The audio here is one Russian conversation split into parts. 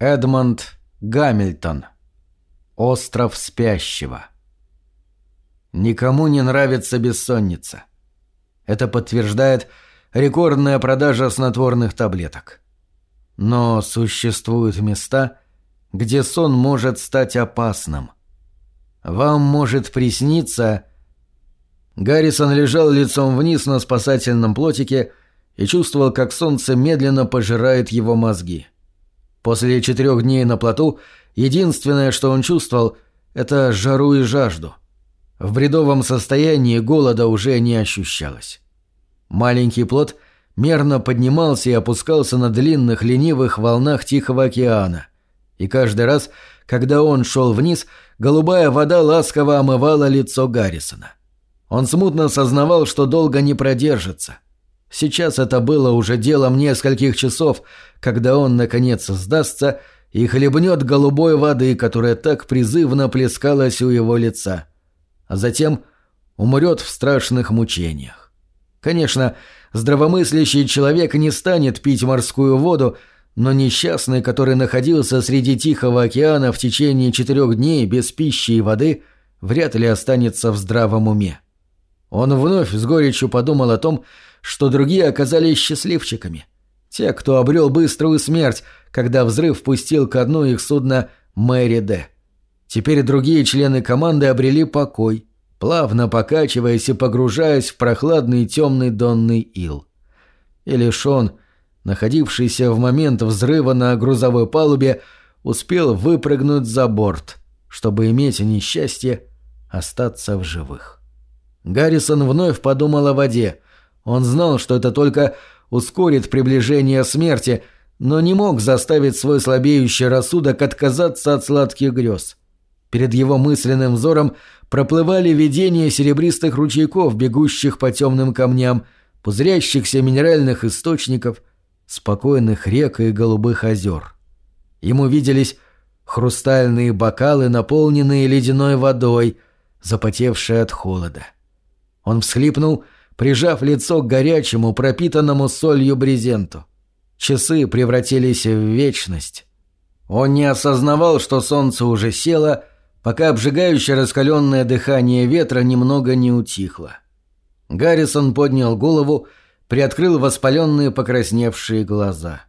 Эдмонд Гамильтон. Остров спящего. Никому не нравится бессонница. Это подтверждает рекордная продажа снотворных таблеток. Но существуют места, где сон может стать опасным. Вам может присниться... Гаррисон лежал лицом вниз на спасательном плотике и чувствовал, как солнце медленно пожирает его мозги. После четырех дней на плоту единственное, что он чувствовал, это жару и жажду. В бредовом состоянии голода уже не ощущалось. Маленький плот мерно поднимался и опускался на длинных ленивых волнах Тихого океана. И каждый раз, когда он шел вниз, голубая вода ласково омывала лицо Гаррисона. Он смутно сознавал, что долго не продержится – Сейчас это было уже делом нескольких часов, когда он, наконец, сдастся и хлебнет голубой воды, которая так призывно плескалась у его лица. А затем умрет в страшных мучениях. Конечно, здравомыслящий человек не станет пить морскую воду, но несчастный, который находился среди Тихого океана в течение четырех дней без пищи и воды, вряд ли останется в здравом уме. Он вновь с горечью подумал о том, что другие оказались счастливчиками. Те, кто обрел быструю смерть, когда взрыв пустил ко дну их судно Мэри Д. Теперь другие члены команды обрели покой, плавно покачиваясь и погружаясь в прохладный темный донный ил. И лишь он, находившийся в момент взрыва на грузовой палубе, успел выпрыгнуть за борт, чтобы иметь несчастье остаться в живых. Гаррисон вновь подумал о воде, он знал, что это только ускорит приближение смерти, но не мог заставить свой слабеющий рассудок отказаться от сладких грез. Перед его мысленным взором проплывали видения серебристых ручейков, бегущих по темным камням, пузырящихся минеральных источников, спокойных рек и голубых озер. Ему виделись хрустальные бокалы, наполненные ледяной водой, запотевшие от холода. Он всхлипнул — прижав лицо к горячему, пропитанному солью брезенту. Часы превратились в вечность. Он не осознавал, что солнце уже село, пока обжигающее раскаленное дыхание ветра немного не утихло. Гаррисон поднял голову, приоткрыл воспаленные покрасневшие глаза.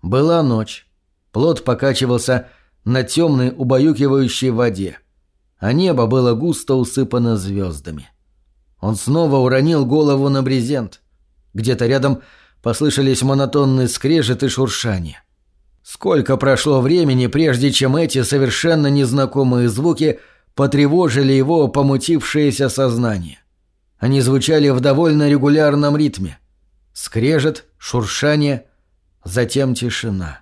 Была ночь. Плод покачивался на темной убаюкивающей воде, а небо было густо усыпано звездами. — он снова уронил голову на брезент. Где-то рядом послышались монотонные скрежет и шуршание. Сколько прошло времени, прежде чем эти совершенно незнакомые звуки потревожили его помутившееся сознание. Они звучали в довольно регулярном ритме. Скрежет, шуршание, затем тишина.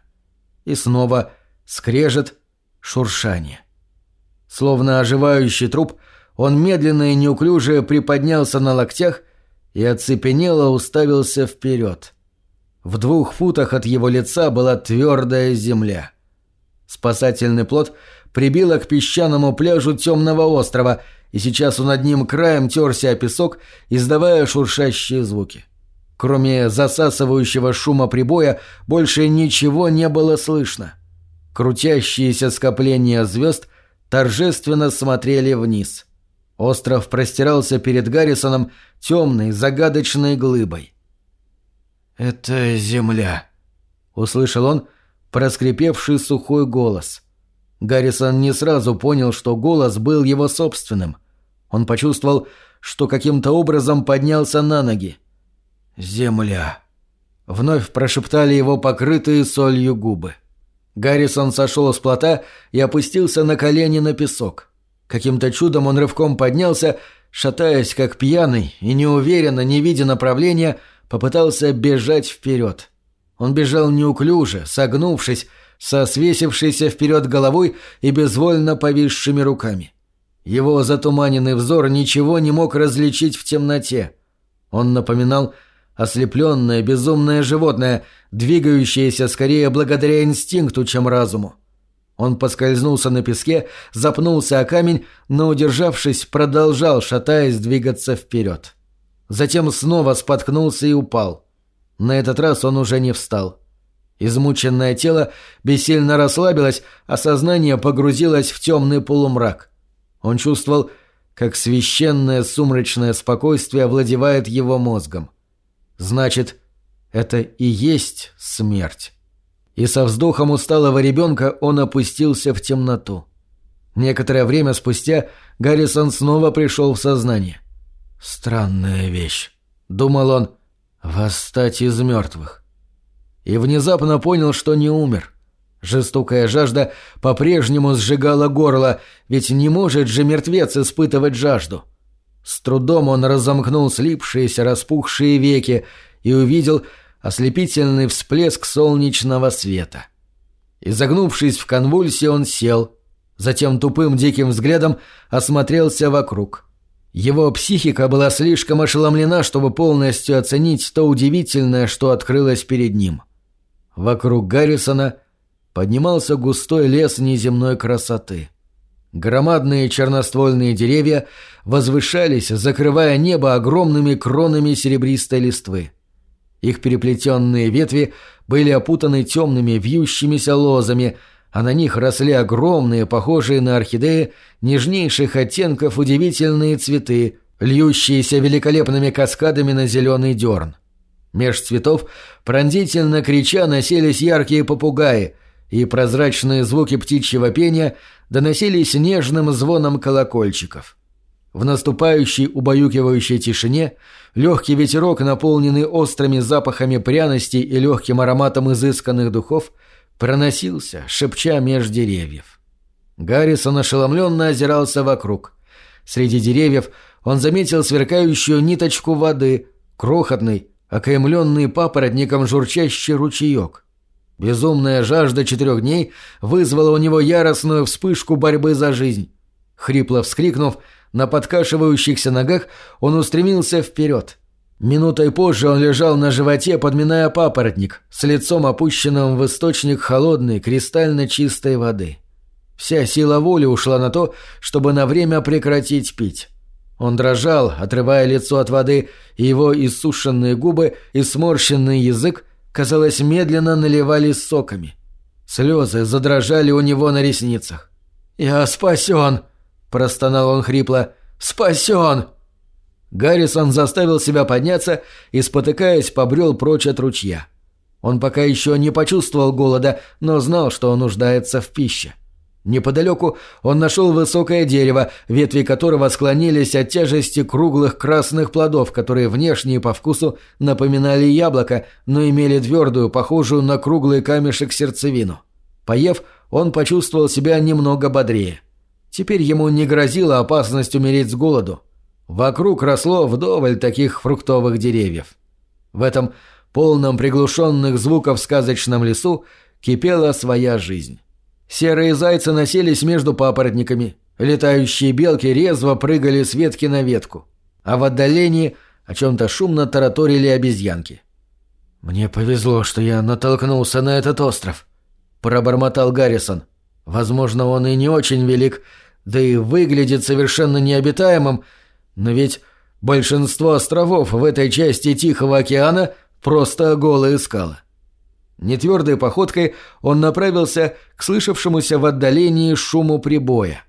И снова скрежет, шуршание. Словно оживающий труп – он медленно и неуклюже приподнялся на локтях и оцепенело уставился вперед. В двух футах от его лица была твердая земля. Спасательный плот прибило к песчаному пляжу темного острова, и сейчас он одним краем терся о песок, издавая шуршащие звуки. Кроме засасывающего шума прибоя, больше ничего не было слышно. Крутящиеся скопления звезд торжественно смотрели вниз. Остров простирался перед Гаррисоном темной, загадочной глыбой. «Это земля», — услышал он проскрипевший сухой голос. Гаррисон не сразу понял, что голос был его собственным. Он почувствовал, что каким-то образом поднялся на ноги. «Земля», — вновь прошептали его покрытые солью губы. Гаррисон сошел с плота и опустился на колени на песок. Каким-то чудом он рывком поднялся, шатаясь как пьяный и неуверенно, не видя направления, попытался бежать вперед. Он бежал неуклюже, согнувшись, со свесившейся вперед головой и безвольно повисшими руками. Его затуманенный взор ничего не мог различить в темноте. Он напоминал ослепленное, безумное животное, двигающееся скорее благодаря инстинкту, чем разуму. Он поскользнулся на песке, запнулся о камень, но, удержавшись, продолжал, шатаясь, двигаться вперед. Затем снова споткнулся и упал. На этот раз он уже не встал. Измученное тело бессильно расслабилось, а сознание погрузилось в темный полумрак. Он чувствовал, как священное сумрачное спокойствие овладевает его мозгом. Значит, это и есть смерть. И со вздохом усталого ребенка он опустился в темноту. Некоторое время спустя Гаррисон снова пришел в сознание. «Странная вещь», — думал он, — «восстать из мертвых». И внезапно понял, что не умер. Жестокая жажда по-прежнему сжигала горло, ведь не может же мертвец испытывать жажду. С трудом он разомкнул слипшиеся распухшие веки и увидел ослепительный всплеск солнечного света. Изогнувшись в конвульсии, он сел, затем тупым диким взглядом осмотрелся вокруг. Его психика была слишком ошеломлена, чтобы полностью оценить то удивительное, что открылось перед ним. Вокруг Гаррисона поднимался густой лес неземной красоты. Громадные черноствольные деревья возвышались, закрывая небо огромными кронами серебристой листвы. Их переплетенные ветви были опутаны темными вьющимися лозами, а на них росли огромные, похожие на орхидеи, нежнейших оттенков удивительные цветы, льющиеся великолепными каскадами на зеленый дерн. Меж цветов пронзительно крича носились яркие попугаи, и прозрачные звуки птичьего пения доносились нежным звоном колокольчиков. В наступающей убаюкивающей тишине легкий ветерок, наполненный острыми запахами пряностей и легким ароматом изысканных духов, проносился, шепча меж деревьев. Гаррисон ошеломленно озирался вокруг. Среди деревьев он заметил сверкающую ниточку воды, крохотный, окаймленный папоротником журчащий ручеек. Безумная жажда четырех дней вызвала у него яростную вспышку борьбы за жизнь. Хрипло вскрикнув, на подкашивающихся ногах он устремился вперед. Минутой позже он лежал на животе, подминая папоротник, с лицом опущенным в источник холодной, кристально чистой воды. Вся сила воли ушла на то, чтобы на время прекратить пить. Он дрожал, отрывая лицо от воды, и его иссушенные губы и сморщенный язык, казалось, медленно наливались соками. Слезы задрожали у него на ресницах. «Я спасен!» – простонал он хрипло. «Спасен!» Гаррисон заставил себя подняться и, спотыкаясь, побрел прочь от ручья. Он пока еще не почувствовал голода, но знал, что он нуждается в пище. Неподалеку он нашел высокое дерево, ветви которого склонились от тяжести круглых красных плодов, которые внешне по вкусу напоминали яблоко, но имели твердую, похожую на круглый камешек сердцевину. Поев, он почувствовал себя немного бодрее. Теперь ему не грозила опасность умереть с голоду. Вокруг росло вдоволь таких фруктовых деревьев. В этом полном приглушенных звуков сказочном лесу кипела своя жизнь. Серые зайцы носились между папоротниками, летающие белки резво прыгали с ветки на ветку, а в отдалении о чем-то шумно тараторили обезьянки. «Мне повезло, что я натолкнулся на этот остров», — пробормотал Гаррисон. «Возможно, он и не очень велик, да и выглядит совершенно необитаемым, но ведь большинство островов в этой части Тихого океана просто голые скалы. Нетвердой походкой он направился к слышавшемуся в отдалении шуму прибоя.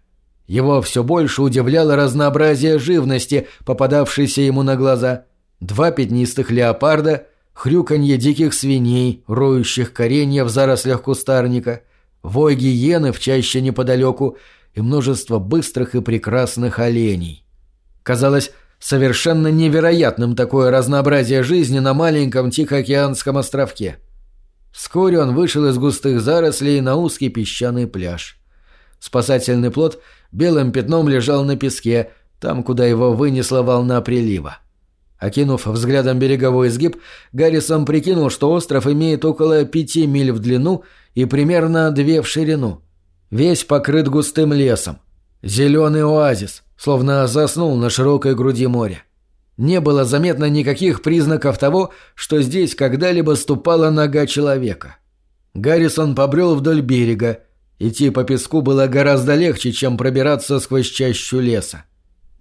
Его все больше удивляло разнообразие живности, попадавшейся ему на глаза. Два пятнистых леопарда, хрюканье диких свиней, роющих коренья в зарослях кустарника, вой гиены в чаще неподалеку и множество быстрых и прекрасных оленей. Казалось совершенно невероятным такое разнообразие жизни на маленьком Тихоокеанском островке – Вскоре он вышел из густых зарослей на узкий песчаный пляж. Спасательный плот белым пятном лежал на песке, там, куда его вынесла волна прилива. Окинув взглядом береговой изгиб, Гаррисон прикинул, что остров имеет около пяти миль в длину и примерно две в ширину. Весь покрыт густым лесом. Зеленый оазис, словно заснул на широкой груди моря. Не было заметно никаких признаков того, что здесь когда-либо ступала нога человека. Гаррисон побрел вдоль берега. Идти по песку было гораздо легче, чем пробираться сквозь чащу леса.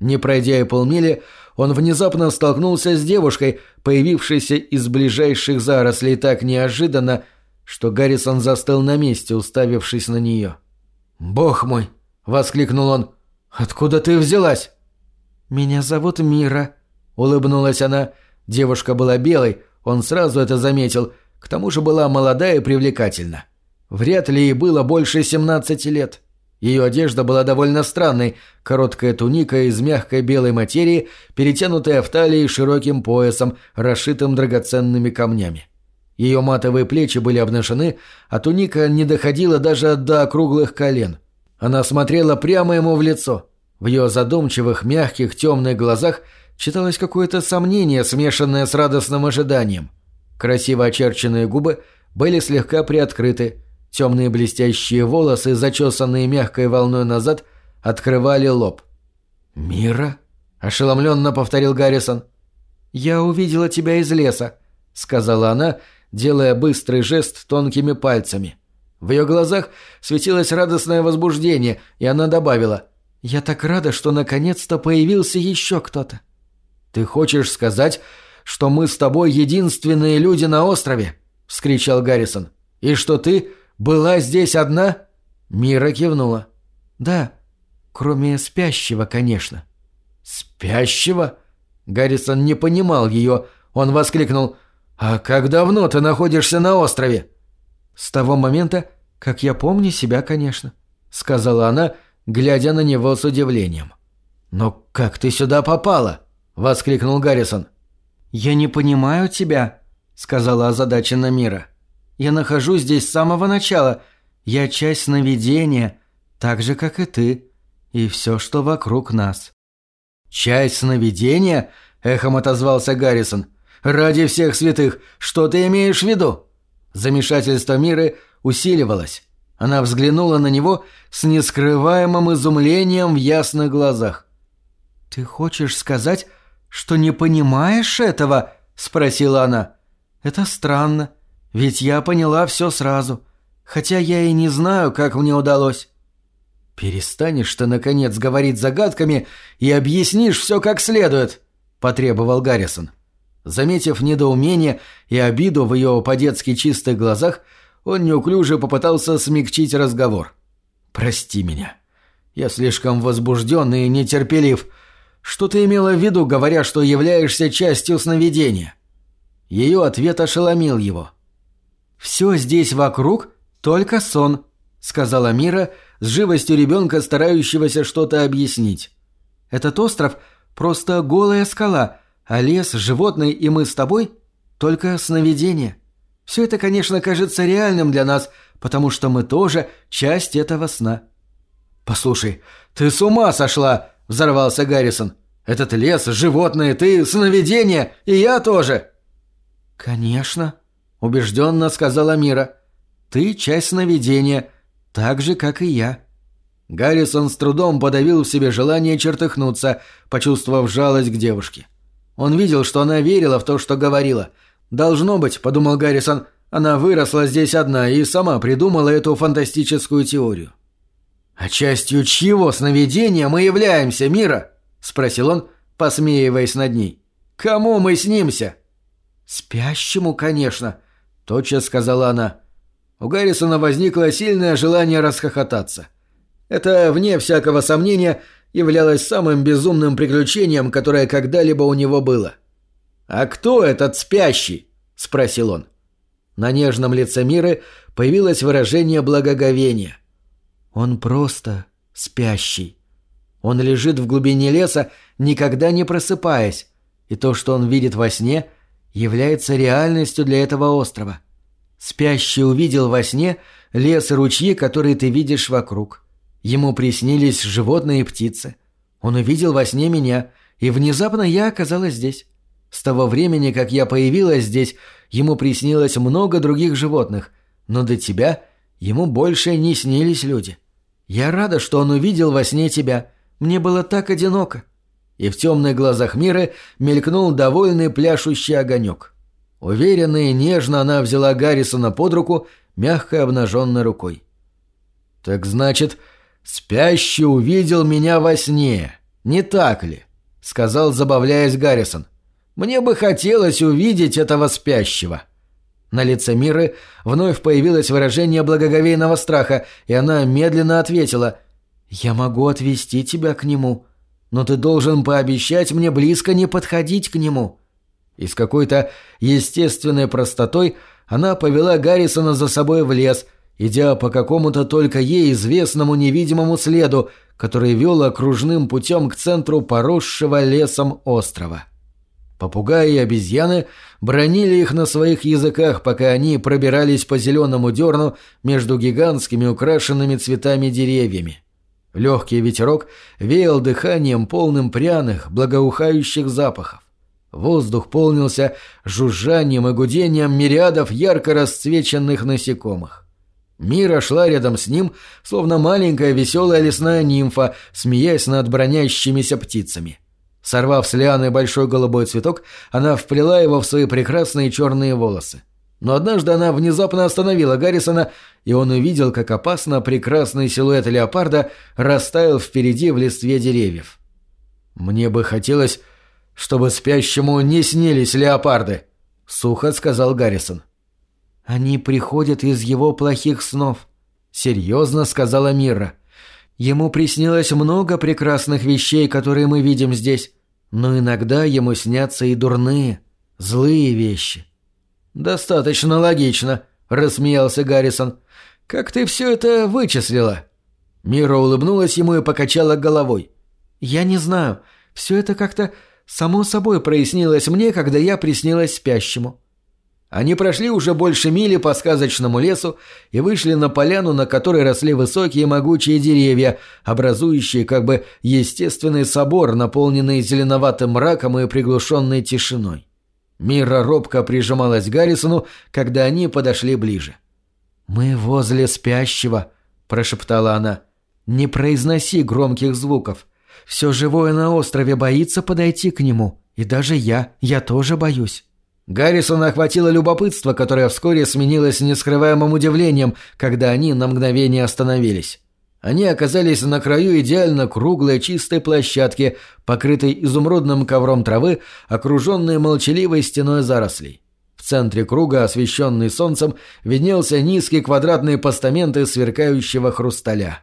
Не пройдя и полмили, он внезапно столкнулся с девушкой, появившейся из ближайших зарослей так неожиданно, что Гаррисон застыл на месте, уставившись на нее. «Бог мой!» — воскликнул он. «Откуда ты взялась?» «Меня зовут Мира», — улыбнулась она. Девушка была белой, он сразу это заметил, к тому же была молодая и привлекательна. Вряд ли ей было больше 17 лет. Ее одежда была довольно странной, короткая туника из мягкой белой материи, перетянутая в талии широким поясом, расшитым драгоценными камнями. Ее матовые плечи были обнажены, а туника не доходила даже до округлых колен. Она смотрела прямо ему в лицо. В ее задумчивых, мягких, темных глазах читалось какое-то сомнение, смешанное с радостным ожиданием. Красиво очерченные губы были слегка приоткрыты, темные блестящие волосы, зачесанные мягкой волной назад, открывали лоб. «Мира?» – ошеломленно повторил Гаррисон. «Я увидела тебя из леса», – сказала она, делая быстрый жест тонкими пальцами. В ее глазах светилось радостное возбуждение, и она добавила «Я так рада, что наконец-то появился еще кто-то». «Ты хочешь сказать, что мы с тобой единственные люди на острове?» — вскричал Гаррисон. «И что ты была здесь одна?» Мира кивнула. «Да, кроме спящего, конечно». «Спящего?» Гаррисон не понимал ее. Он воскликнул. «А как давно ты находишься на острове?» «С того момента, как я помню себя, конечно», — сказала она, глядя на него с удивлением. «Но как ты сюда попала?» воскликнул Гаррисон. «Я не понимаю тебя», — сказала озадаченно Мира. «Я нахожусь здесь с самого начала. Я часть сновидения, так же, как и ты, и все, что вокруг нас». «Часть сновидения?» — эхом отозвался Гаррисон. «Ради всех святых, что ты имеешь в виду?» Замешательство Миры усиливалось. Она взглянула на него с нескрываемым изумлением в ясных глазах. «Ты хочешь сказать, «Что не понимаешь этого?» – спросила она. «Это странно, ведь я поняла все сразу, хотя я и не знаю, как мне удалось». «Перестанешь ты, наконец, говорить загадками и объяснишь все как следует», – потребовал Гаррисон. Заметив недоумение и обиду в ее по-детски чистых глазах, он неуклюже попытался смягчить разговор. «Прости меня. Я слишком возбужден и нетерпелив. Что ты имела в виду, говоря, что являешься частью сновидения?» Ее ответ ошеломил его. «Все здесь вокруг только сон», — сказала Мира с живостью ребенка, старающегося что-то объяснить. «Этот остров — просто голая скала, а лес, животные и мы с тобой — только сновидение. Все это, конечно, кажется реальным для нас, потому что мы тоже часть этого сна». «Послушай, ты с ума сошла!» — взорвался Гаррисон. Этот лес, животные, ты, сновидение, и я тоже!» «Конечно», — убежденно сказала Мира. «Ты часть сновидения, так же, как и я». Гаррисон с трудом подавил в себе желание чертыхнуться, почувствовав жалость к девушке. Он видел, что она верила в то, что говорила. «Должно быть», — подумал Гаррисон, — «она выросла здесь одна и сама придумала эту фантастическую теорию». «А частью чьего сновидения мы являемся, Мира?» — спросил он, посмеиваясь над ней. «Кому мы снимся?» «Спящему, конечно», — тотчас сказала она. У Гаррисона возникло сильное желание расхохотаться. Это, вне всякого сомнения, являлось самым безумным приключением, которое когда-либо у него было. «А кто этот спящий?» — спросил он. На нежном лице Миры появилось выражение благоговения. «Он просто спящий», он лежит в глубине леса, никогда не просыпаясь, и то, что он видит во сне, является реальностью для этого острова. Спящий увидел во сне лес и ручьи, которые ты видишь вокруг. Ему приснились животные и птицы. Он увидел во сне меня, и внезапно я оказалась здесь. С того времени, как я появилась здесь, ему приснилось много других животных, но до тебя ему больше не снились люди. Я рада, что он увидел во сне тебя, мне было так одиноко». И в темных глазах Миры мелькнул довольный пляшущий огонек. Уверенно и нежно она взяла Гаррисона под руку, мягко обнаженной рукой. «Так значит, спящий увидел меня во сне, не так ли?» — сказал, забавляясь Гаррисон. «Мне бы хотелось увидеть этого спящего». На лице Миры вновь появилось выражение благоговейного страха, и она медленно ответила «Я могу отвести тебя к нему, но ты должен пообещать мне близко не подходить к нему». И с какой-то естественной простотой она повела Гаррисона за собой в лес, идя по какому-то только ей известному невидимому следу, который вел окружным путем к центру поросшего лесом острова. Попугаи и обезьяны бронили их на своих языках, пока они пробирались по зеленому дерну между гигантскими украшенными цветами деревьями. Легкий ветерок веял дыханием полным пряных, благоухающих запахов. Воздух полнился жужжанием и гудением мириадов ярко расцвеченных насекомых. Мира шла рядом с ним, словно маленькая веселая лесная нимфа, смеясь над бронящимися птицами. — Сорвав с лианы большой голубой цветок, она вплела его в свои прекрасные черные волосы. Но однажды она внезапно остановила Гаррисона, и он увидел, как опасно прекрасный силуэт леопарда растаял впереди в листве деревьев. «Мне бы хотелось, чтобы спящему не снились леопарды», — сухо сказал Гаррисон. «Они приходят из его плохих снов», — серьезно сказала Мира. «Ему приснилось много прекрасных вещей, которые мы видим здесь. Но иногда ему снятся и дурные, злые вещи. «Достаточно логично», — рассмеялся Гаррисон. «Как ты все это вычислила?» Мира улыбнулась ему и покачала головой. «Я не знаю. Все это как-то само собой прояснилось мне, когда я приснилась спящему. Они прошли уже больше мили по сказочному лесу и вышли на поляну, на которой росли высокие могучие деревья, образующие как бы естественный собор, наполненный зеленоватым мраком и приглушенной тишиной. Мира робко прижималась к Гаррисону, когда они подошли ближе. «Мы возле спящего», — прошептала она. «Не произноси громких звуков. Все живое на острове боится подойти к нему, и даже я, я тоже боюсь». Гаррисона охватило любопытство, которое вскоре сменилось нескрываемым удивлением, когда они на мгновение остановились. Они оказались на краю идеально круглой чистой площадки, покрытой изумрудным ковром травы, окруженной молчаливой стеной зарослей. В центре круга, освещенный солнцем, виднелся низкий квадратный постамент из сверкающего хрусталя.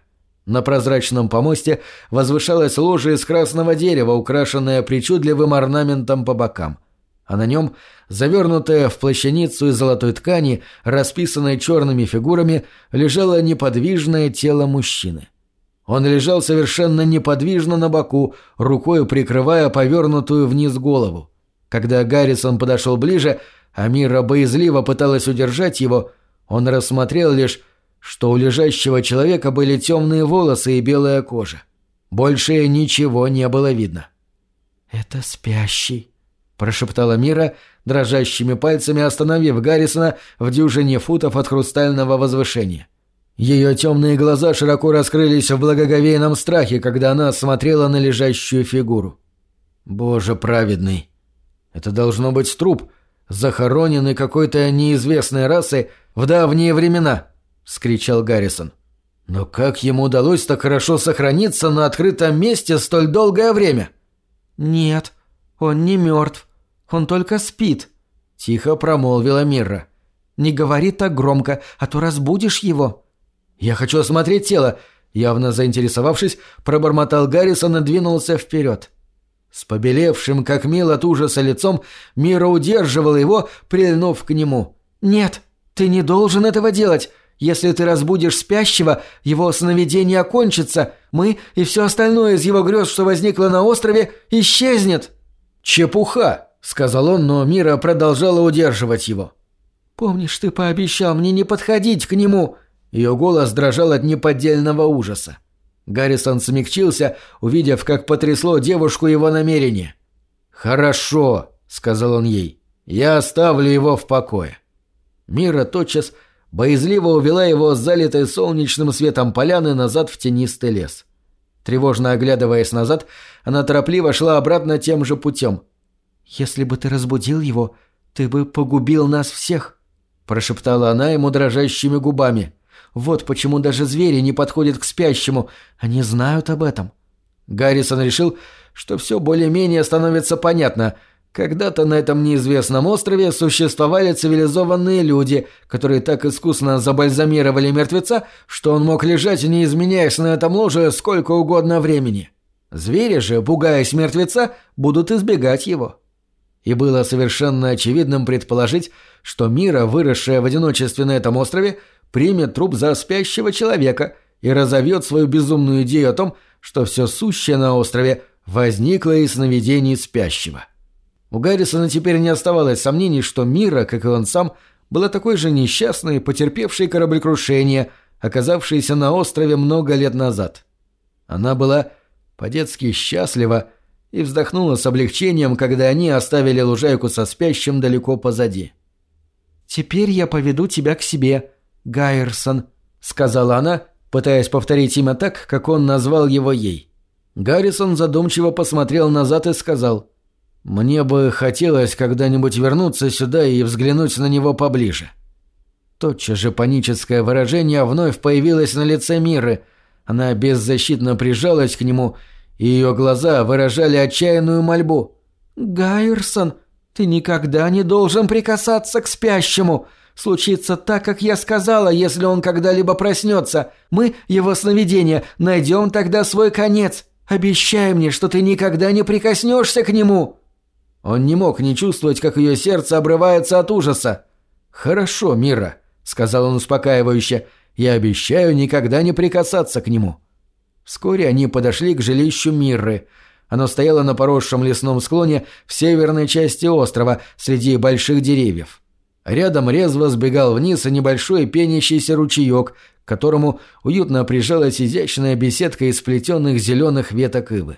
На прозрачном помосте возвышалась ложа из красного дерева, украшенная причудливым орнаментом по бокам а на нем, завернутая в плащаницу из золотой ткани, расписанной черными фигурами, лежало неподвижное тело мужчины. Он лежал совершенно неподвижно на боку, рукой прикрывая повернутую вниз голову. Когда Гаррисон подошел ближе, а Мира боязливо пыталась удержать его, он рассмотрел лишь, что у лежащего человека были темные волосы и белая кожа. Больше ничего не было видно. «Это спящий», — прошептала Мира, дрожащими пальцами остановив Гаррисона в дюжине футов от хрустального возвышения. Ее темные глаза широко раскрылись в благоговейном страхе, когда она смотрела на лежащую фигуру. «Боже праведный! Это должно быть труп, захороненный какой-то неизвестной расой в давние времена!» — вскричал Гаррисон. «Но как ему удалось так хорошо сохраниться на открытом месте столь долгое время?» «Нет», «Он не мертв. Он только спит», — тихо промолвила Мирра. «Не говори так громко, а то разбудишь его». «Я хочу осмотреть тело», — явно заинтересовавшись, пробормотал Гаррисон и двинулся вперед. С побелевшим, как мел от ужаса лицом, Мира удерживала его, прильнув к нему. «Нет, ты не должен этого делать. Если ты разбудишь спящего, его сновидение окончится. Мы и все остальное из его грез, что возникло на острове, исчезнет». «Чепуха!» — сказал он, но Мира продолжала удерживать его. «Помнишь, ты пообещал мне не подходить к нему?» Ее голос дрожал от неподдельного ужаса. Гаррисон смягчился, увидев, как потрясло девушку его намерение. «Хорошо», — сказал он ей, — «я оставлю его в покое». Мира тотчас боязливо увела его с залитой солнечным светом поляны назад в тенистый лес. Тревожно оглядываясь назад, она торопливо шла обратно тем же путем. «Если бы ты разбудил его, ты бы погубил нас всех», – прошептала она ему дрожащими губами. «Вот почему даже звери не подходят к спящему, они знают об этом». Гаррисон решил, что все более-менее становится понятно. Когда-то на этом неизвестном острове существовали цивилизованные люди, которые так искусно забальзамировали мертвеца, что он мог лежать, не изменяясь на этом ложе сколько угодно времени. Звери же, пугаясь мертвеца, будут избегать его. И было совершенно очевидным предположить, что Мира, выросшая в одиночестве на этом острове, примет труп за спящего человека и разовьет свою безумную идею о том, что все сущее на острове возникло из сновидений спящего. — у Гаррисона теперь не оставалось сомнений, что Мира, как и он сам, была такой же несчастной, потерпевшей кораблекрушение, оказавшейся на острове много лет назад. Она была по-детски счастлива и вздохнула с облегчением, когда они оставили лужайку со спящим далеко позади. «Теперь я поведу тебя к себе, Гайерсон», — сказала она, пытаясь повторить имя так, как он назвал его ей. Гаррисон задумчиво посмотрел назад и сказал — мне бы хотелось когда-нибудь вернуться сюда и взглянуть на него поближе. Тотчас же паническое выражение вновь появилось на лице Миры. Она беззащитно прижалась к нему, и ее глаза выражали отчаянную мольбу. «Гайерсон, ты никогда не должен прикасаться к спящему. Случится так, как я сказала, если он когда-либо проснется. Мы, его сновидения, найдем тогда свой конец. Обещай мне, что ты никогда не прикоснешься к нему». Он не мог не чувствовать, как ее сердце обрывается от ужаса. «Хорошо, Мира», — сказал он успокаивающе, — «я обещаю никогда не прикасаться к нему». Вскоре они подошли к жилищу Мирры. Оно стояло на поросшем лесном склоне в северной части острова, среди больших деревьев. Рядом резво сбегал вниз небольшой пенящийся ручеек, к которому уютно прижалась изящная беседка из сплетенных зеленых веток ивы.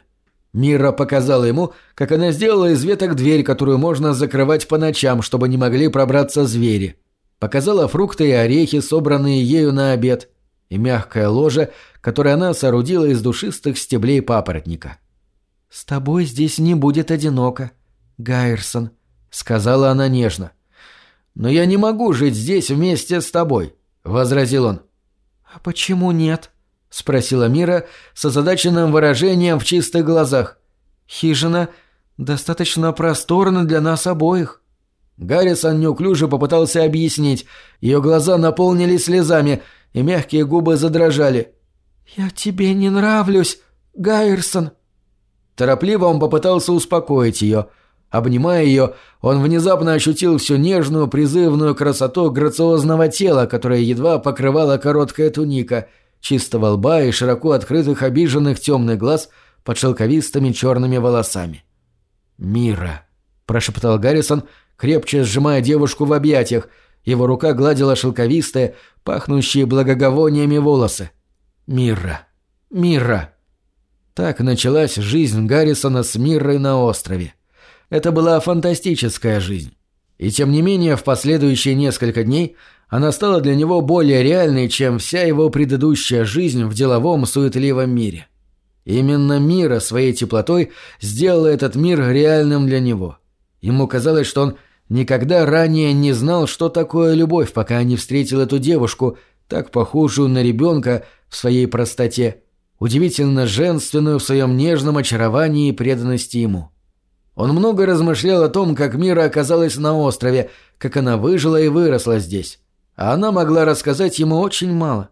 Мира показала ему, как она сделала из веток дверь, которую можно закрывать по ночам, чтобы не могли пробраться звери. Показала фрукты и орехи, собранные ею на обед, и мягкое ложе, которое она соорудила из душистых стеблей папоротника. «С тобой здесь не будет одиноко, Гайерсон», — сказала она нежно. «Но я не могу жить здесь вместе с тобой», — возразил он. «А почему нет?» — спросила Мира с озадаченным выражением в чистых глазах. «Хижина достаточно просторна для нас обоих». Гаррисон неуклюже попытался объяснить. Ее глаза наполнились слезами, и мягкие губы задрожали. «Я тебе не нравлюсь, Гайерсон». Торопливо он попытался успокоить ее. Обнимая ее, он внезапно ощутил всю нежную призывную красоту грациозного тела, которое едва покрывала короткая туника — чистого лба и широко открытых обиженных темных глаз под шелковистыми черными волосами. «Мира», – прошептал Гаррисон, крепче сжимая девушку в объятиях. Его рука гладила шелковистые, пахнущие благоговониями волосы. «Мира! Мира!» Так началась жизнь Гаррисона с Мирой на острове. Это была фантастическая жизнь. И тем не менее, в последующие несколько дней она стала для него более реальной, чем вся его предыдущая жизнь в деловом суетливом мире. Именно Мира своей теплотой сделала этот мир реальным для него. Ему казалось, что он никогда ранее не знал, что такое любовь, пока не встретил эту девушку, так похожую на ребенка в своей простоте, удивительно женственную в своем нежном очаровании и преданности ему. Он много размышлял о том, как Мира оказалась на острове, как она выжила и выросла здесь а она могла рассказать ему очень мало.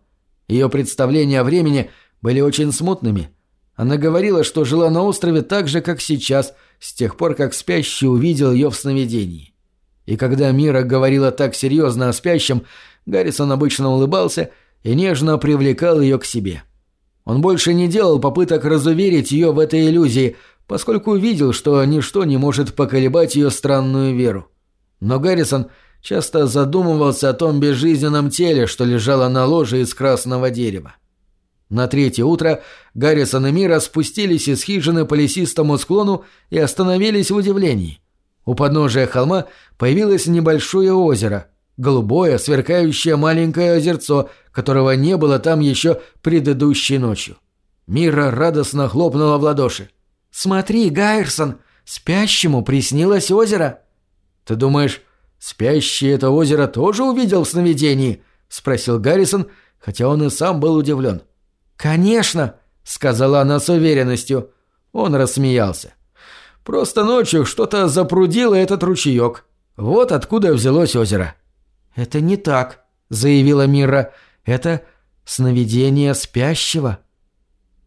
Ее представления о времени были очень смутными. Она говорила, что жила на острове так же, как сейчас, с тех пор, как спящий увидел ее в сновидении. И когда Мира говорила так серьезно о спящем, Гаррисон обычно улыбался и нежно привлекал ее к себе. Он больше не делал попыток разуверить ее в этой иллюзии, поскольку увидел, что ничто не может поколебать ее странную веру. Но Гаррисон – часто задумывался о том безжизненном теле, что лежало на ложе из красного дерева. На третье утро Гаррисон и Мира спустились из хижины по лесистому склону и остановились в удивлении. У подножия холма появилось небольшое озеро, голубое, сверкающее маленькое озерцо, которого не было там еще предыдущей ночью. Мира радостно хлопнула в ладоши. «Смотри, Гайерсон, спящему приснилось озеро!» «Ты думаешь, «Спящий это озеро тоже увидел в сновидении?» — спросил Гаррисон, хотя он и сам был удивлен. «Конечно!» — сказала она с уверенностью. Он рассмеялся. Просто ночью что-то запрудило этот ручеек. Вот откуда взялось озеро». «Это не так», — заявила Мира. «Это сновидение спящего».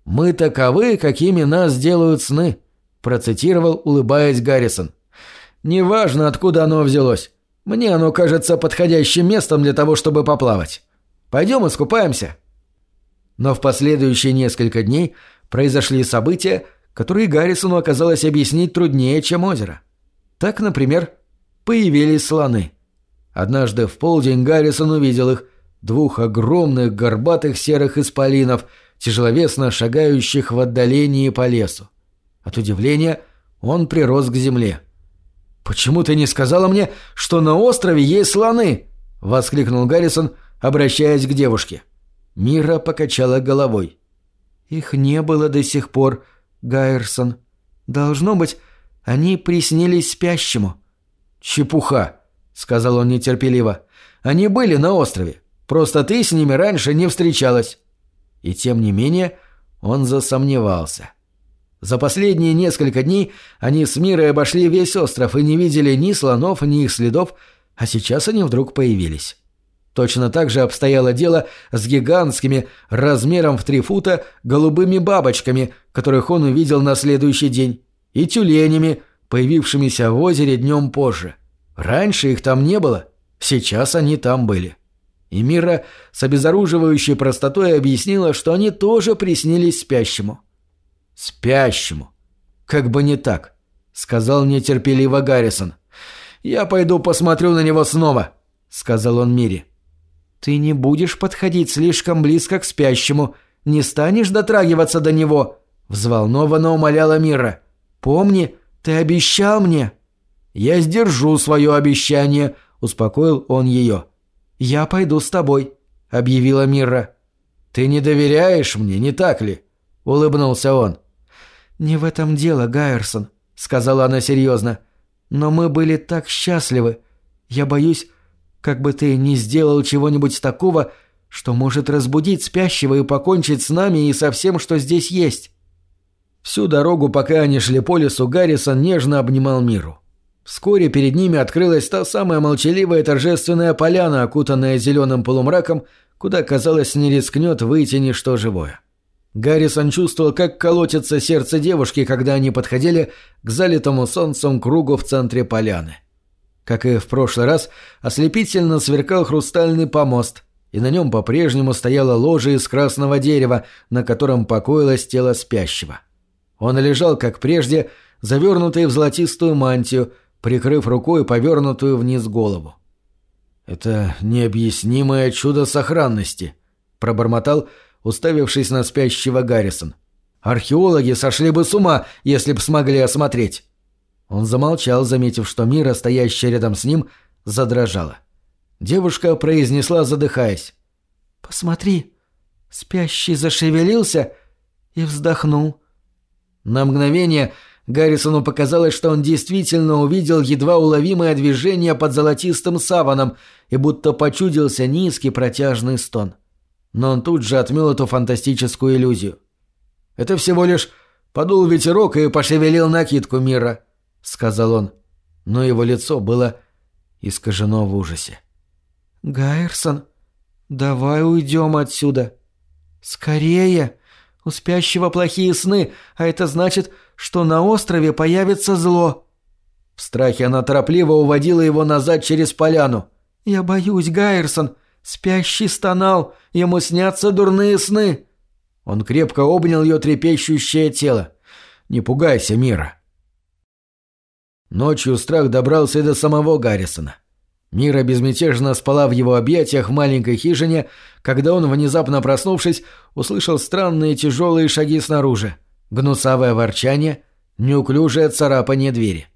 «Мы таковы, какими нас делают сны», — процитировал, улыбаясь Гаррисон. «Неважно, откуда оно взялось. Мне оно кажется подходящим местом для того, чтобы поплавать. Пойдем искупаемся». Но в последующие несколько дней произошли события, которые Гаррисону оказалось объяснить труднее, чем озеро. Так, например, появились слоны. Однажды в полдень Гаррисон увидел их, двух огромных горбатых серых исполинов, тяжеловесно шагающих в отдалении по лесу. От удивления он прирос к земле. «Почему ты не сказала мне, что на острове есть слоны?» — воскликнул Гаррисон, обращаясь к девушке. Мира покачала головой. «Их не было до сих пор, Гайерсон. Должно быть, они приснились спящему». «Чепуха», — сказал он нетерпеливо. «Они были на острове. Просто ты с ними раньше не встречалась». И тем не менее он засомневался. За последние несколько дней они с Мирой обошли весь остров и не видели ни слонов, ни их следов, а сейчас они вдруг появились. Точно так же обстояло дело с гигантскими, размером в три фута, голубыми бабочками, которых он увидел на следующий день, и тюленями, появившимися в озере днем позже. Раньше их там не было, сейчас они там были. И Мира с обезоруживающей простотой объяснила, что они тоже приснились спящему. «Спящему. Как бы не так», — сказал нетерпеливо Гаррисон. «Я пойду посмотрю на него снова», — сказал он Мире. «Ты не будешь подходить слишком близко к спящему, не станешь дотрагиваться до него», — взволнованно умоляла Мира. «Помни, ты обещал мне». «Я сдержу свое обещание», — успокоил он ее. «Я пойду с тобой», — объявила Мира. «Ты не доверяешь мне, не так ли?» — улыбнулся он. «Не в этом дело, Гайерсон», — сказала она серьезно. «Но мы были так счастливы. Я боюсь, как бы ты не сделал чего-нибудь такого, что может разбудить спящего и покончить с нами и со всем, что здесь есть». Всю дорогу, пока они шли по лесу, Гаррисон нежно обнимал Миру. Вскоре перед ними открылась та самая молчаливая торжественная поляна, окутанная зеленым полумраком, куда, казалось, не рискнет выйти ничто живое. Гаррисон чувствовал, как колотится сердце девушки, когда они подходили к залитому солнцем кругу в центре поляны. Как и в прошлый раз, ослепительно сверкал хрустальный помост, и на нем по-прежнему стояла ложа из красного дерева, на котором покоилось тело спящего. Он лежал, как прежде, завернутый в золотистую мантию, прикрыв рукой повернутую вниз голову. «Это необъяснимое чудо сохранности», — пробормотал, уставившись на спящего Гаррисон. «Археологи сошли бы с ума, если б смогли осмотреть». Он замолчал, заметив, что Мира, стоящая рядом с ним, задрожала. Девушка произнесла, задыхаясь. «Посмотри, спящий зашевелился и вздохнул». На мгновение Гаррисону показалось, что он действительно увидел едва уловимое движение под золотистым саваном и будто почудился низкий протяжный стон. Но он тут же отмел эту фантастическую иллюзию. «Это всего лишь подул ветерок и пошевелил накидку мира», — сказал он. Но его лицо было искажено в ужасе. «Гайерсон, давай уйдем отсюда. Скорее!» У спящего плохие сны, а это значит, что на острове появится зло». В страхе она торопливо уводила его назад через поляну. «Я боюсь, Гайерсон. Спящий стонал. Ему снятся дурные сны». Он крепко обнял ее трепещущее тело. «Не пугайся, Мира». Ночью страх добрался и до самого Гаррисона. Мира безмятежно спала в его объятиях в маленькой хижине, когда он, внезапно проснувшись, услышал странные тяжелые шаги снаружи, гнусавое ворчание, неуклюжее царапание двери.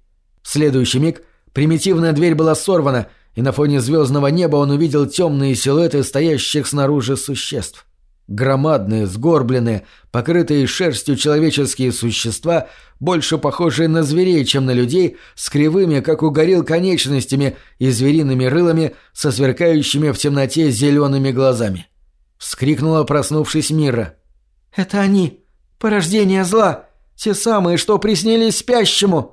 В следующий миг примитивная дверь была сорвана, и на фоне звездного неба он увидел темные силуэты стоящих снаружи существ. Громадные, сгорбленные, покрытые шерстью человеческие существа, больше похожие на зверей, чем на людей, с кривыми, как у горил, конечностями и звериными рылами, со сверкающими в темноте зелеными глазами. Вскрикнула, проснувшись Мира. «Это они! Порождение зла! Те самые, что приснились спящему!»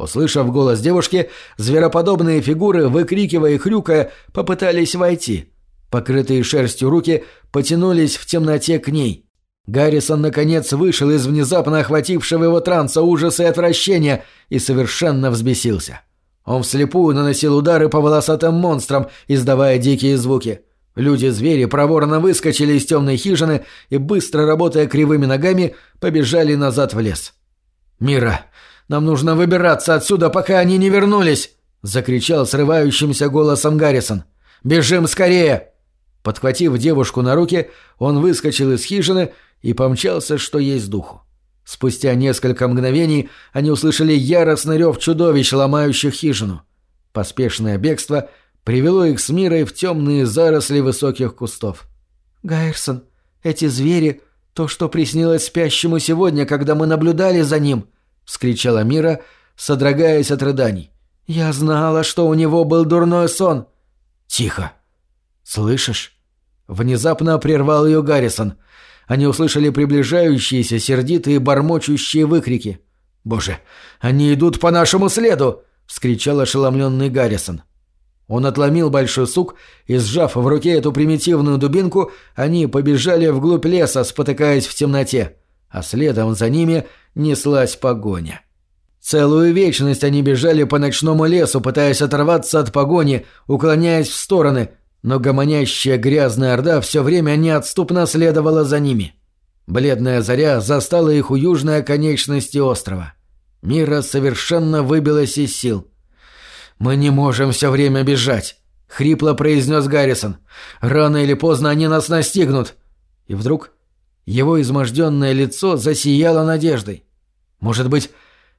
Услышав голос девушки, звероподобные фигуры, выкрикивая и хрюкая, попытались войти. Покрытые шерстью руки потянулись в темноте к ней. Гаррисон, наконец, вышел из внезапно охватившего его транса ужаса и отвращения и совершенно взбесился. Он вслепую наносил удары по волосатым монстрам, издавая дикие звуки. Люди-звери проворно выскочили из темной хижины и, быстро работая кривыми ногами, побежали назад в лес. «Мира, нам нужно выбираться отсюда, пока они не вернулись!» — закричал срывающимся голосом Гаррисон. «Бежим скорее!» Подхватив девушку на руки, он выскочил из хижины и помчался, что есть духу. Спустя несколько мгновений они услышали яростный рев чудовищ, ломающих хижину. Поспешное бегство привело их с мирой в темные заросли высоких кустов. «Гайрсон, эти звери — то, что приснилось спящему сегодня, когда мы наблюдали за ним!» — вскричала Мира, содрогаясь от рыданий. «Я знала, что у него был дурной сон!» «Тихо! Слышишь?» Внезапно прервал ее Гаррисон — они услышали приближающиеся сердитые бормочущие выкрики. «Боже, они идут по нашему следу!» — вскричал ошеломленный Гаррисон. Он отломил большой сук и, сжав в руке эту примитивную дубинку, они побежали вглубь леса, спотыкаясь в темноте, а следом за ними неслась погоня. Целую вечность они бежали по ночному лесу, пытаясь оторваться от погони, уклоняясь в стороны, но гомонящая грязная орда все время неотступно следовала за ними. Бледная заря застала их у южной оконечности острова. Мира совершенно выбилась из сил. «Мы не можем все время бежать», — хрипло произнес Гаррисон. «Рано или поздно они нас настигнут». И вдруг его изможденное лицо засияло надеждой. «Может быть,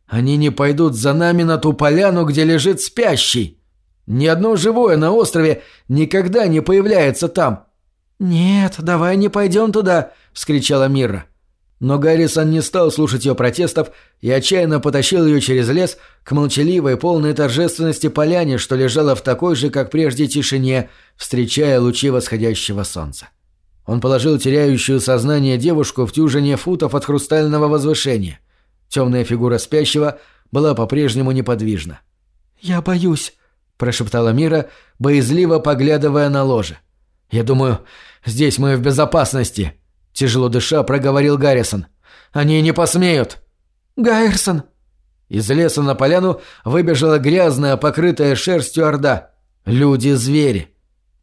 они не пойдут за нами на ту поляну, где лежит спящий?» Ни одно живое на острове никогда не появляется там». «Нет, давай не пойдем туда», — вскричала Мира. Но Гаррисон не стал слушать ее протестов и отчаянно потащил ее через лес к молчаливой, полной торжественности поляне, что лежала в такой же, как прежде, тишине, встречая лучи восходящего солнца. Он положил теряющую сознание девушку в тюжине футов от хрустального возвышения. Темная фигура спящего была по-прежнему неподвижна. «Я боюсь», прошептала Мира, боязливо поглядывая на ложе. «Я думаю, здесь мы в безопасности», — тяжело дыша проговорил Гаррисон. «Они не посмеют». «Гайрсон!» Из леса на поляну выбежала грязная, покрытая шерстью орда. Люди-звери.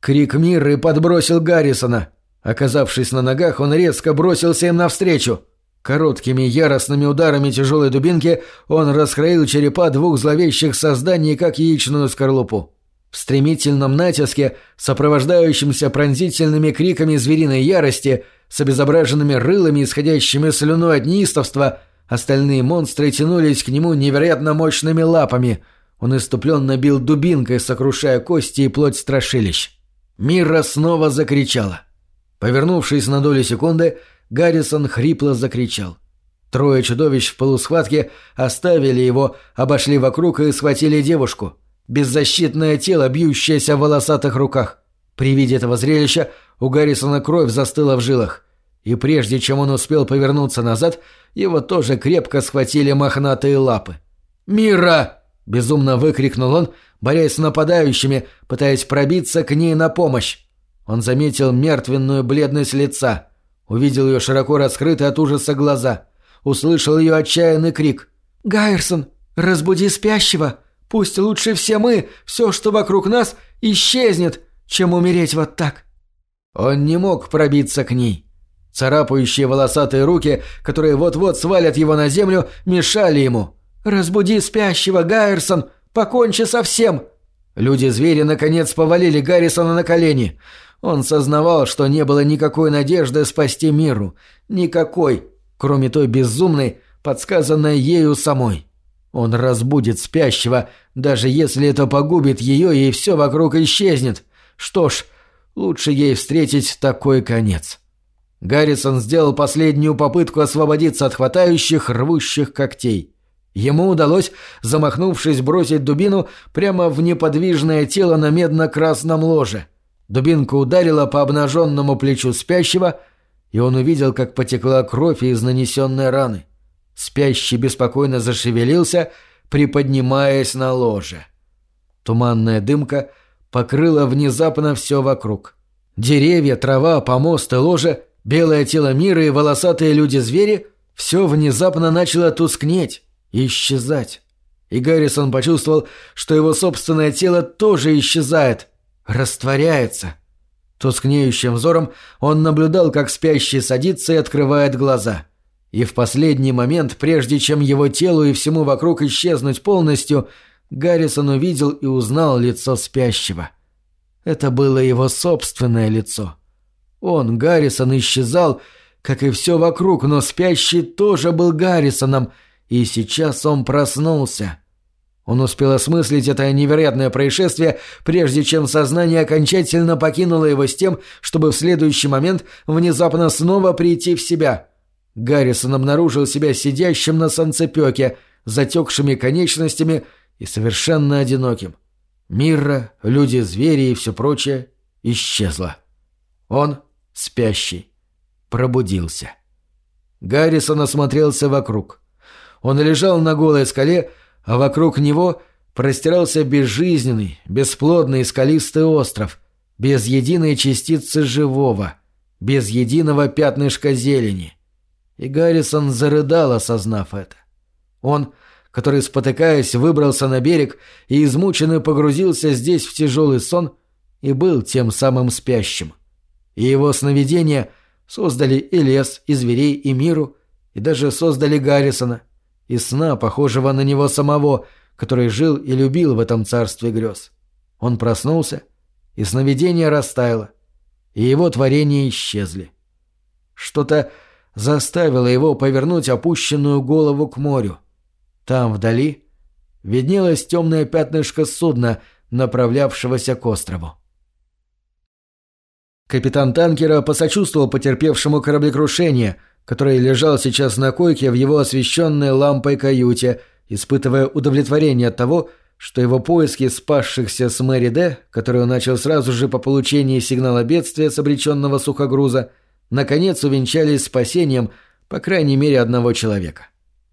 Крик Миры подбросил Гаррисона. Оказавшись на ногах, он резко бросился им навстречу. Короткими яростными ударами тяжелой дубинки он раскроил черепа двух зловещих созданий, как яичную скорлупу. В стремительном натиске, сопровождающемся пронзительными криками звериной ярости, с обезображенными рылами, исходящими слюной от неистовства, остальные монстры тянулись к нему невероятно мощными лапами. Он иступленно бил дубинкой, сокрушая кости и плоть страшилищ. Мира снова закричала. Повернувшись на долю секунды, Гаррисон хрипло закричал. Трое чудовищ в полусхватке оставили его, обошли вокруг и схватили девушку. Беззащитное тело, бьющееся в волосатых руках. При виде этого зрелища у Гаррисона кровь застыла в жилах. И прежде чем он успел повернуться назад, его тоже крепко схватили мохнатые лапы. «Мира!» – безумно выкрикнул он, борясь с нападающими, пытаясь пробиться к ней на помощь. Он заметил мертвенную бледность лица – Увидел ее широко раскрытые от ужаса глаза. Услышал ее отчаянный крик. «Гайерсон, разбуди спящего! Пусть лучше все мы, все, что вокруг нас, исчезнет, чем умереть вот так!» Он не мог пробиться к ней. Царапающие волосатые руки, которые вот-вот свалят его на землю, мешали ему. «Разбуди спящего, Гайерсон! Покончи со всем!» Люди-звери наконец повалили Гаррисона на колени. Он сознавал, что не было никакой надежды спасти миру. Никакой, кроме той безумной, подсказанной ею самой. Он разбудит спящего, даже если это погубит ее и все вокруг исчезнет. Что ж, лучше ей встретить такой конец. Гаррисон сделал последнюю попытку освободиться от хватающих, рвущих когтей. Ему удалось, замахнувшись, бросить дубину прямо в неподвижное тело на медно-красном ложе – Дубинка ударила по обнаженному плечу спящего, и он увидел, как потекла кровь из нанесенной раны. Спящий беспокойно зашевелился, приподнимаясь на ложе. Туманная дымка покрыла внезапно все вокруг. Деревья, трава, помосты, ложе, белое тело мира и волосатые люди-звери — все внезапно начало тускнеть и исчезать. И Гаррисон почувствовал, что его собственное тело тоже исчезает, растворяется. Тускнеющим взором он наблюдал, как спящий садится и открывает глаза. И в последний момент, прежде чем его телу и всему вокруг исчезнуть полностью, Гаррисон увидел и узнал лицо спящего. Это было его собственное лицо. Он, Гаррисон, исчезал, как и все вокруг, но спящий тоже был Гаррисоном, и сейчас он проснулся. Он успел осмыслить это невероятное происшествие, прежде чем сознание окончательно покинуло его с тем, чтобы в следующий момент внезапно снова прийти в себя. Гаррисон обнаружил себя сидящим на санцепёке, затекшими конечностями и совершенно одиноким. Мира, люди, звери и все прочее исчезло. Он, спящий, пробудился. Гаррисон осмотрелся вокруг. Он лежал на голой скале, а вокруг него простирался безжизненный, бесплодный скалистый остров, без единой частицы живого, без единого пятнышка зелени. И Гаррисон зарыдал, осознав это. Он, который, спотыкаясь, выбрался на берег и измученный погрузился здесь в тяжелый сон, и был тем самым спящим. И его сновидения создали и лес, и зверей, и миру, и даже создали Гаррисона, и сна, похожего на него самого, который жил и любил в этом царстве грез. Он проснулся, и сновидение растаяло, и его творения исчезли. Что-то заставило его повернуть опущенную голову к морю. Там, вдали, виднелось темное пятнышко судна, направлявшегося к острову. Капитан танкера посочувствовал потерпевшему кораблекрушение – который лежал сейчас на койке в его освещенной лампой каюте, испытывая удовлетворение от того, что его поиски спасшихся с Мэри Д, который он начал сразу же по получении сигнала бедствия с обреченного сухогруза, наконец увенчались спасением, по крайней мере, одного человека.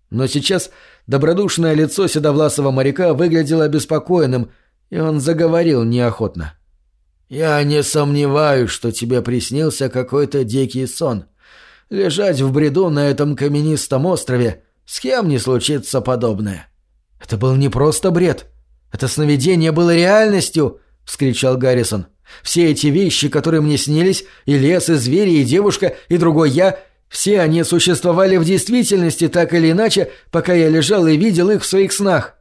Но сейчас добродушное лицо седовласого моряка выглядело обеспокоенным, и он заговорил неохотно. «Я не сомневаюсь, что тебе приснился какой-то дикий сон», лежать в бреду на этом каменистом острове, с кем не случится подобное. Это был не просто бред. Это сновидение было реальностью, вскричал Гаррисон. Все эти вещи, которые мне снились, и лес, и звери, и девушка, и другой я, все они существовали в действительности так или иначе, пока я лежал и видел их в своих снах.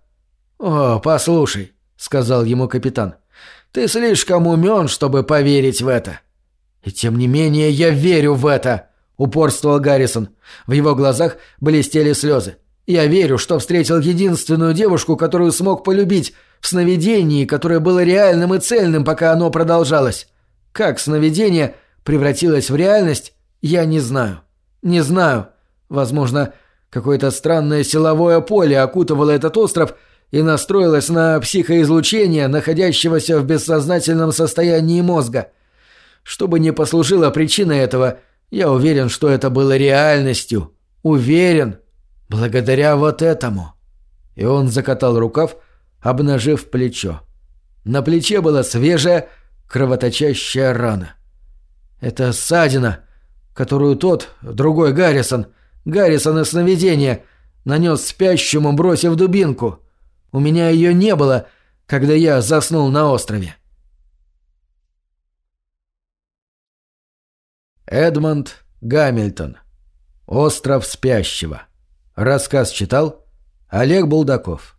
«О, послушай», — сказал ему капитан, — «ты слишком умен, чтобы поверить в это». «И тем не менее я верю в это», — упорствовал Гаррисон. В его глазах блестели слезы. «Я верю, что встретил единственную девушку, которую смог полюбить, в сновидении, которое было реальным и цельным, пока оно продолжалось. Как сновидение превратилось в реальность, я не знаю. Не знаю. Возможно, какое-то странное силовое поле окутывало этот остров и настроилось на психоизлучение, находящегося в бессознательном состоянии мозга. Что бы ни послужило причиной этого – я уверен, что это было реальностью. Уверен. Благодаря вот этому. И он закатал рукав, обнажив плечо. На плече была свежая, кровоточащая рана. Это ссадина, которую тот, другой Гаррисон, Гаррисон из сновидения, нанес спящему, бросив дубинку. У меня ее не было, когда я заснул на острове. Эдмонд Гамильтон. Остров спящего. Рассказ читал Олег Булдаков.